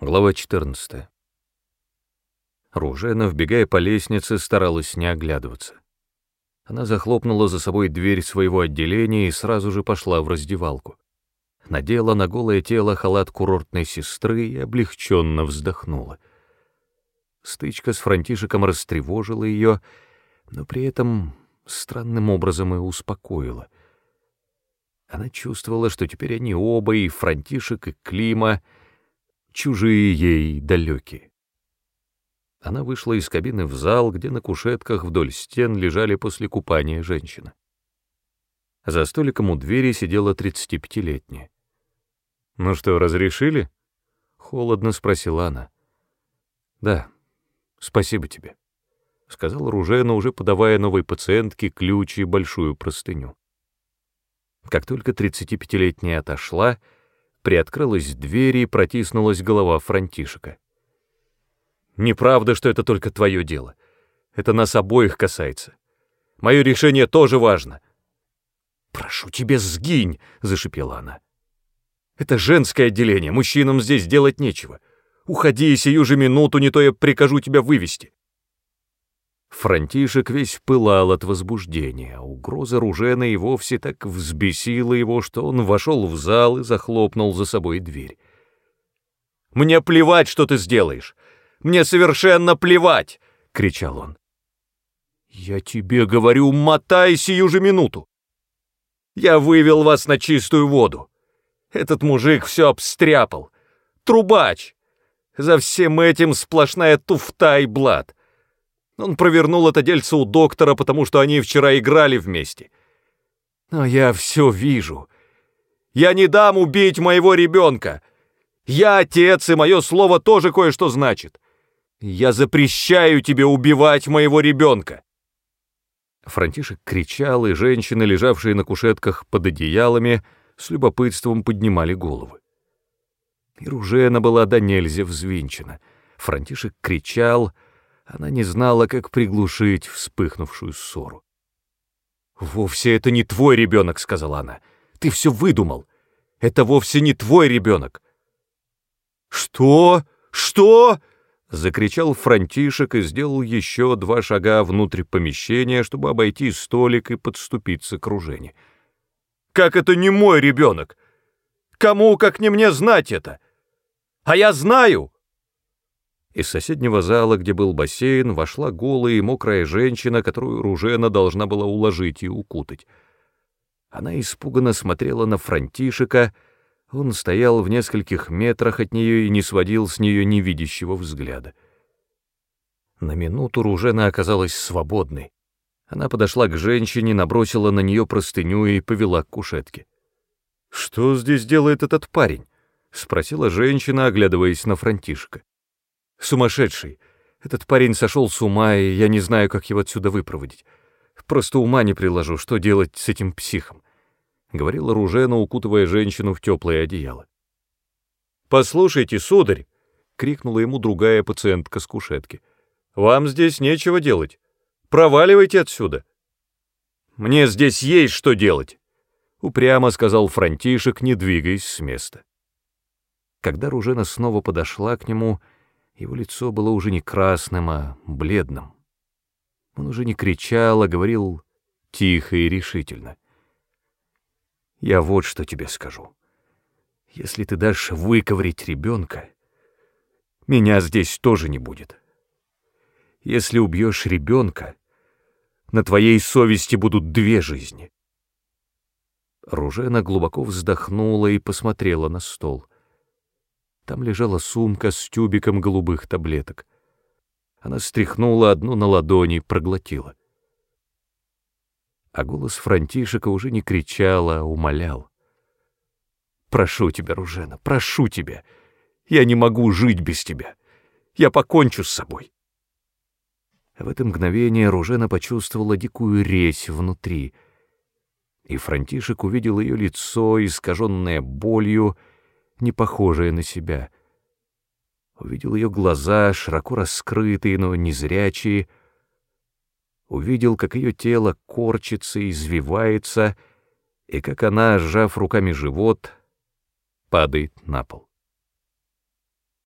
Глава 14. Ружена, вбегая по лестнице, старалась не оглядываться. Она захлопнула за собой дверь своего отделения и сразу же пошла в раздевалку. Надела на голое тело халат курортной сестры и облегченно вздохнула. Стычка с Франтишиком растревожила ее, но при этом странным образом и успокоила. Она чувствовала, что теперь они оба, и Франтишек, и Клима — чужие ей далекие. Она вышла из кабины в зал, где на кушетках вдоль стен лежали после купания женщины. За столиком у двери сидела тридцатипятилетняя. «Ну что, разрешили?» — холодно спросила она. «Да, спасибо тебе», — сказал Ружена, уже подавая новой пациентке ключ и большую простыню. Как только тридцатипятилетняя отошла, — Приоткрылась дверь и протиснулась голова Франтишека. «Неправда, что это только твое дело. Это нас обоих касается. Мое решение тоже важно». «Прошу тебя, сгинь!» — зашипела она. «Это женское отделение, мужчинам здесь делать нечего. Уходи сию же минуту, не то я прикажу тебя вывести». Франтишек весь пылал от возбуждения, угроза Ружена и вовсе так взбесила его, что он вошел в зал и захлопнул за собой дверь. «Мне плевать, что ты сделаешь! Мне совершенно плевать!» — кричал он. «Я тебе говорю, мотай сию же минуту! Я вывел вас на чистую воду. Этот мужик все обстряпал. Трубач! За всем этим сплошная туфта и блат. Он провернул это дельце у доктора, потому что они вчера играли вместе. Но я все вижу. Я не дам убить моего ребенка. Я отец, и мое слово тоже кое-что значит. Я запрещаю тебе убивать моего ребенка. Франтишек кричал, и женщины, лежавшие на кушетках под одеялами, с любопытством поднимали головы. И Ружена была до нельзя взвинчена. Франтишек кричал — она не знала, как приглушить вспыхнувшую ссору. «Вовсе это не твой ребенок», — сказала она. «Ты все выдумал. Это вовсе не твой ребенок». «Что? Что?» — закричал Франтишек и сделал еще два шага внутрь помещения, чтобы обойти столик и подступиться к Ружене. «Как это не мой ребенок? Кому, как не мне, знать это? А я знаю!» Из соседнего зала, где был бассейн, вошла голая и мокрая женщина, которую Ружена должна была уложить и укутать. Она испуганно смотрела на Франтишека, он стоял в нескольких метрах от нее и не сводил с нее невидящего взгляда. На минуту Ружена оказалась свободной. Она подошла к женщине, набросила на нее простыню и повела к кушетке. «Что здесь делает этот парень?» — спросила женщина, оглядываясь на Франтишка. Сумасшедший. Этот парень сошел с ума, и я не знаю, как его отсюда выпроводить. Просто ума не приложу, что делать с этим психом», — говорила Ружена, укутывая женщину в теплое одеяло. «Послушайте, сударь!» — крикнула ему другая пациентка с кушетки. «Вам здесь нечего делать. Проваливайте отсюда!» «Мне здесь есть что делать!» — упрямо сказал Франтишек, не двигаясь с места. Когда Ружена снова подошла к нему, — его лицо было уже не красным, а бледным. Он уже не кричал, а говорил тихо и решительно. «Я вот что тебе скажу. Если ты дашь выковырить ребенка, меня здесь тоже не будет. Если убьешь ребенка, на твоей совести будут две жизни». Ружена глубоко вздохнула и посмотрела на стол — там лежала сумка с тюбиком голубых таблеток. Она стряхнула одну на ладони, проглотила. А голос Франтишека уже не кричал, а умолял. «Прошу тебя, Ружена, прошу тебя. Я не могу жить без тебя. Я покончу с собой». В это мгновение Ружена почувствовала дикую резь внутри, и Франтишек увидел ее лицо, искаженное болью, не похожая на себя. Увидел ее глаза, широко раскрытые, но незрячие. Увидел, как ее тело корчится, извивается, и как она, сжав руками живот, падает на пол.